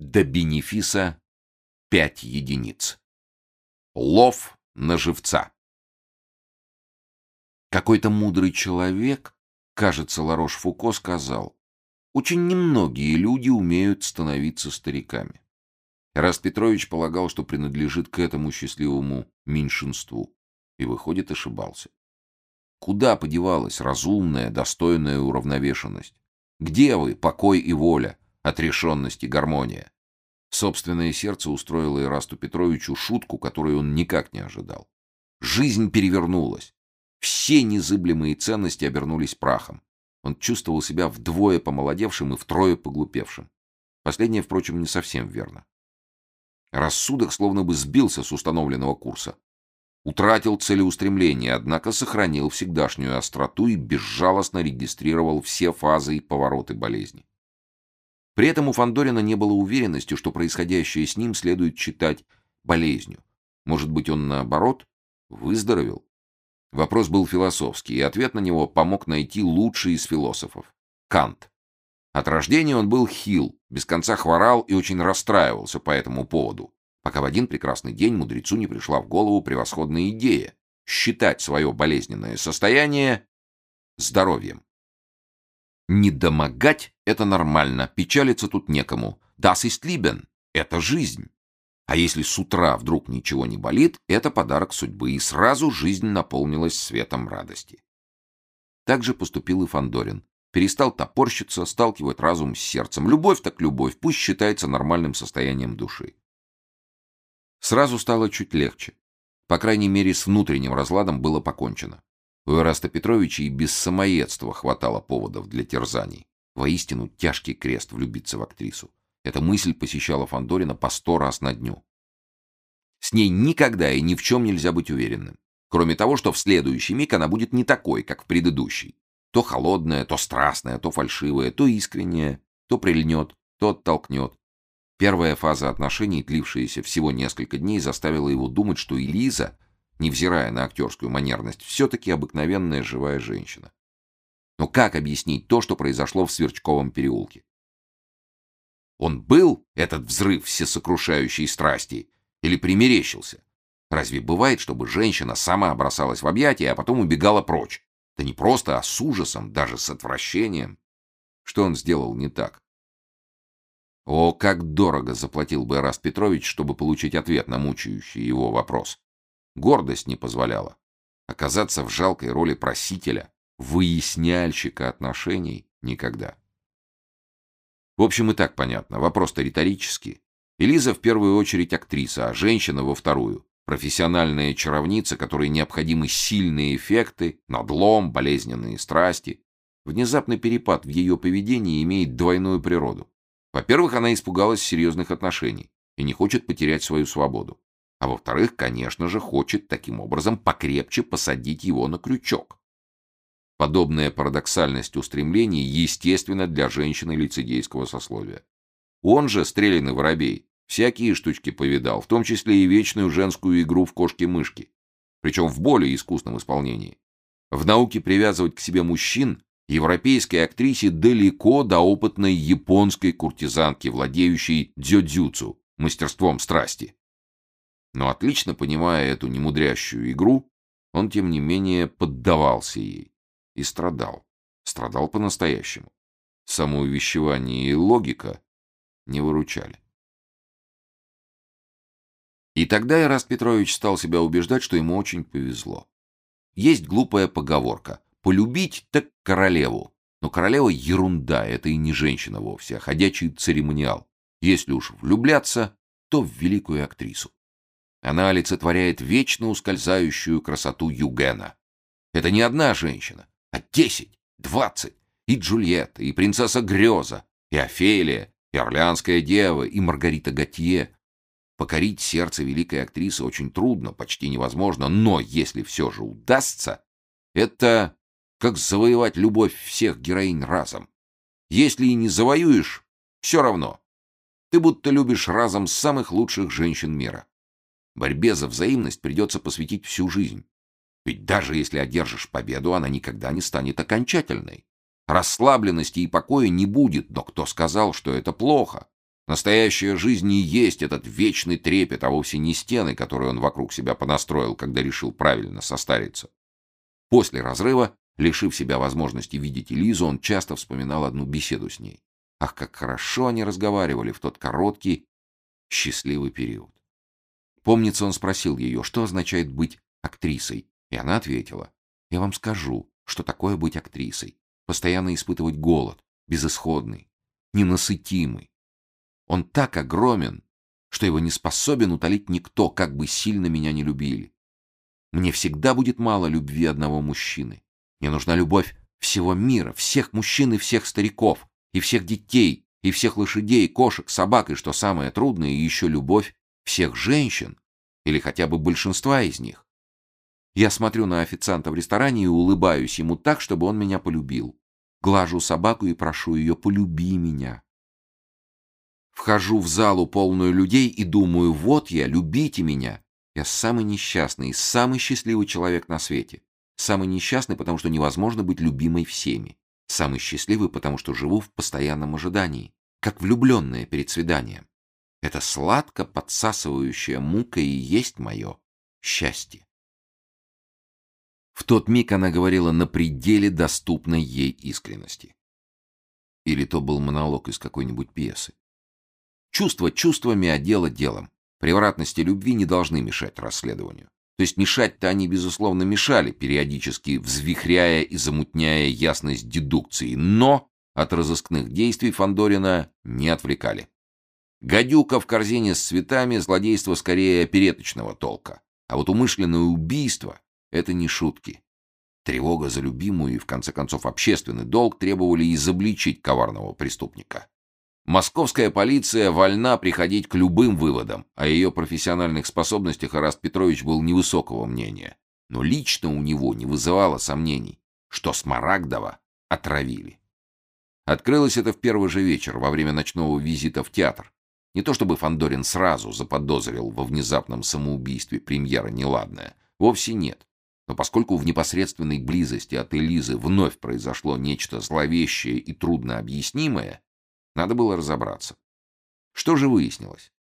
До бенефиса 5 единиц. Лов на живца. Какой-то мудрый человек, кажется, Ларош Фуко сказал, очень немногие люди умеют становиться стариками. Раз Петрович полагал, что принадлежит к этому счастливому меньшинству, и, выходит, ошибался. Куда подевалась разумная, достойная уравновешенность? Где вы, покой и воля, отрешенность и гармония? Собственное сердце устроило Ирасту Петровичу шутку, которую он никак не ожидал. Жизнь перевернулась. Все незыблемые ценности обернулись прахом. Он чувствовал себя вдвое помолодевшим и втрое поглупевшим. Последнее, впрочем, не совсем верно. Рассудок словно бы сбился с установленного курса. Утратил целеустремление, однако сохранил всегдашнюю остроту и безжалостно регистрировал все фазы и повороты болезни. При этом у Фандорина не было уверенности, что происходящее с ним следует считать болезнью. Может быть, он наоборот выздоровел? Вопрос был философский, и ответ на него помог найти лучший из философов Кант. От рождения он был хил, без конца хворал и очень расстраивался по этому поводу, пока в один прекрасный день мудрецу не пришла в голову превосходная идея считать свое болезненное состояние здоровьем. Не домогать — это нормально, печалиться тут некому. Das ist Leben — это жизнь. А если с утра вдруг ничего не болит, это подарок судьбы, и сразу жизнь наполнилась светом радости. Так же поступил и Фандорин. Перестал топорщиться, сталкивать разум с сердцем. Любовь так любовь, пусть считается нормальным состоянием души. Сразу стало чуть легче. По крайней мере, с внутренним разладом было покончено. У Ираста Петровича и без самоедства хватало поводов для терзаний. Воистину тяжкий крест влюбиться в актрису. Эта мысль посещала Фандорина по сто раз на дню. С ней никогда и ни в чем нельзя быть уверенным. Кроме того, что в следующий миг она будет не такой, как в предыдущий. То холодная, то страстная, то фальшивая, то искренняя, то прильнет, то оттолкнет. Первая фаза отношений, длившаяся всего несколько дней, заставила его думать, что Элиза, невзирая на актерскую манерность, все-таки обыкновенная живая женщина. Но как объяснить то, что произошло в Сверчковом переулке? Он был, этот взрыв всесокрушающей страсти, или примерещился? Разве бывает, чтобы женщина сама бросалась в объятия, а потом убегала прочь? Да не просто, а с ужасом, даже с отвращением. Что он сделал не так? О, как дорого заплатил бы Эраст Петрович, чтобы получить ответ на мучающий его вопрос. Гордость не позволяла. Оказаться в жалкой роли просителя, выясняльщика отношений никогда. В общем, и так понятно. Вопрос-то риторический. Элиза в первую очередь актриса, а женщина во вторую. Профессиональная чаровница, которой необходимы сильные эффекты, надлом, болезненные страсти. Внезапный перепад в ее поведении имеет двойную природу. Во-первых, она испугалась серьезных отношений и не хочет потерять свою свободу. А во-вторых, конечно же, хочет таким образом покрепче посадить его на крючок. Подобная парадоксальность устремлений естественна для женщины лицедейского сословия. Он же, стрелянный воробей, всякие штучки повидал, в том числе и вечную женскую игру в кошки-мышки, причем в более искусном исполнении. В науке привязывать к себе мужчин европейской актрисе далеко до опытной японской куртизанки, владеющей дзёдзюцу, мастерством страсти. Но отлично понимая эту немудрящую игру, он, тем не менее, поддавался ей. И страдал. Страдал по-настоящему. Самоувещевание и логика не выручали. И тогда Ираст Петрович стал себя убеждать, что ему очень повезло. Есть глупая поговорка «полюбить так королеву». Но королева — ерунда, это и не женщина вовсе, а ходячий церемониал. Если уж влюбляться, то в великую актрису. Она олицетворяет вечно ускользающую красоту Югена. Это не одна женщина, а десять, двадцать. И Джульетта, и принцесса Греза, и Офелия, и Орлеанская дева, и Маргарита Готье. Покорить сердце великой актрисы очень трудно, почти невозможно, но если все же удастся, это как завоевать любовь всех героинь разом. Если и не завоюешь, все равно. Ты будто любишь разом самых лучших женщин мира. Борьбе за взаимность придется посвятить всю жизнь. Ведь даже если одержишь победу, она никогда не станет окончательной. Расслабленности и покоя не будет, но кто сказал, что это плохо? Настоящая жизнь не есть этот вечный трепет, а вовсе не стены, которые он вокруг себя понастроил, когда решил правильно состариться. После разрыва, лишив себя возможности видеть Элизу, он часто вспоминал одну беседу с ней. Ах, как хорошо они разговаривали в тот короткий, счастливый период. Помнится, он спросил ее, что означает быть актрисой, и она ответила, «Я вам скажу, что такое быть актрисой. Постоянно испытывать голод, безысходный, ненасытимый. Он так огромен, что его не способен утолить никто, как бы сильно меня не любили. Мне всегда будет мало любви одного мужчины. Мне нужна любовь всего мира, всех мужчин и всех стариков, и всех детей, и всех лошадей, кошек, собак, и, что самое трудное, еще любовь всех женщин, или хотя бы большинства из них. Я смотрю на официанта в ресторане и улыбаюсь ему так, чтобы он меня полюбил. Глажу собаку и прошу ее «полюби меня». Вхожу в залу полную людей и думаю «вот я, любите меня». Я самый несчастный самый счастливый человек на свете. Самый несчастный, потому что невозможно быть любимой всеми. Самый счастливый, потому что живу в постоянном ожидании, как влюбленная перед свиданием. Это сладко подсасывающая мука и есть мое счастье. В тот миг она говорила на пределе доступной ей искренности. Или то был монолог из какой-нибудь пьесы. Чувство чувствами, а дело делом. Превратности любви не должны мешать расследованию. То есть мешать-то они, безусловно, мешали, периодически взвихряя и замутняя ясность дедукции, но от разыскных действий Фандорина не отвлекали. Гадюка в корзине с цветами – злодейство скорее опереточного толка. А вот умышленное убийство это не шутки. Тревога за любимую и, в конце концов, общественный долг требовали изобличить коварного преступника. Московская полиция вольна приходить к любым выводам, о ее профессиональных способностях Ираст Петрович был невысокого мнения. Но лично у него не вызывало сомнений, что Смарагдова отравили. Открылось это в первый же вечер, во время ночного визита в театр. Не то чтобы Фандорин сразу заподозрил во внезапном самоубийстве премьера неладное, вовсе нет. Но поскольку в непосредственной близости от Элизы вновь произошло нечто зловещее и трудно объяснимое, надо было разобраться. Что же выяснилось?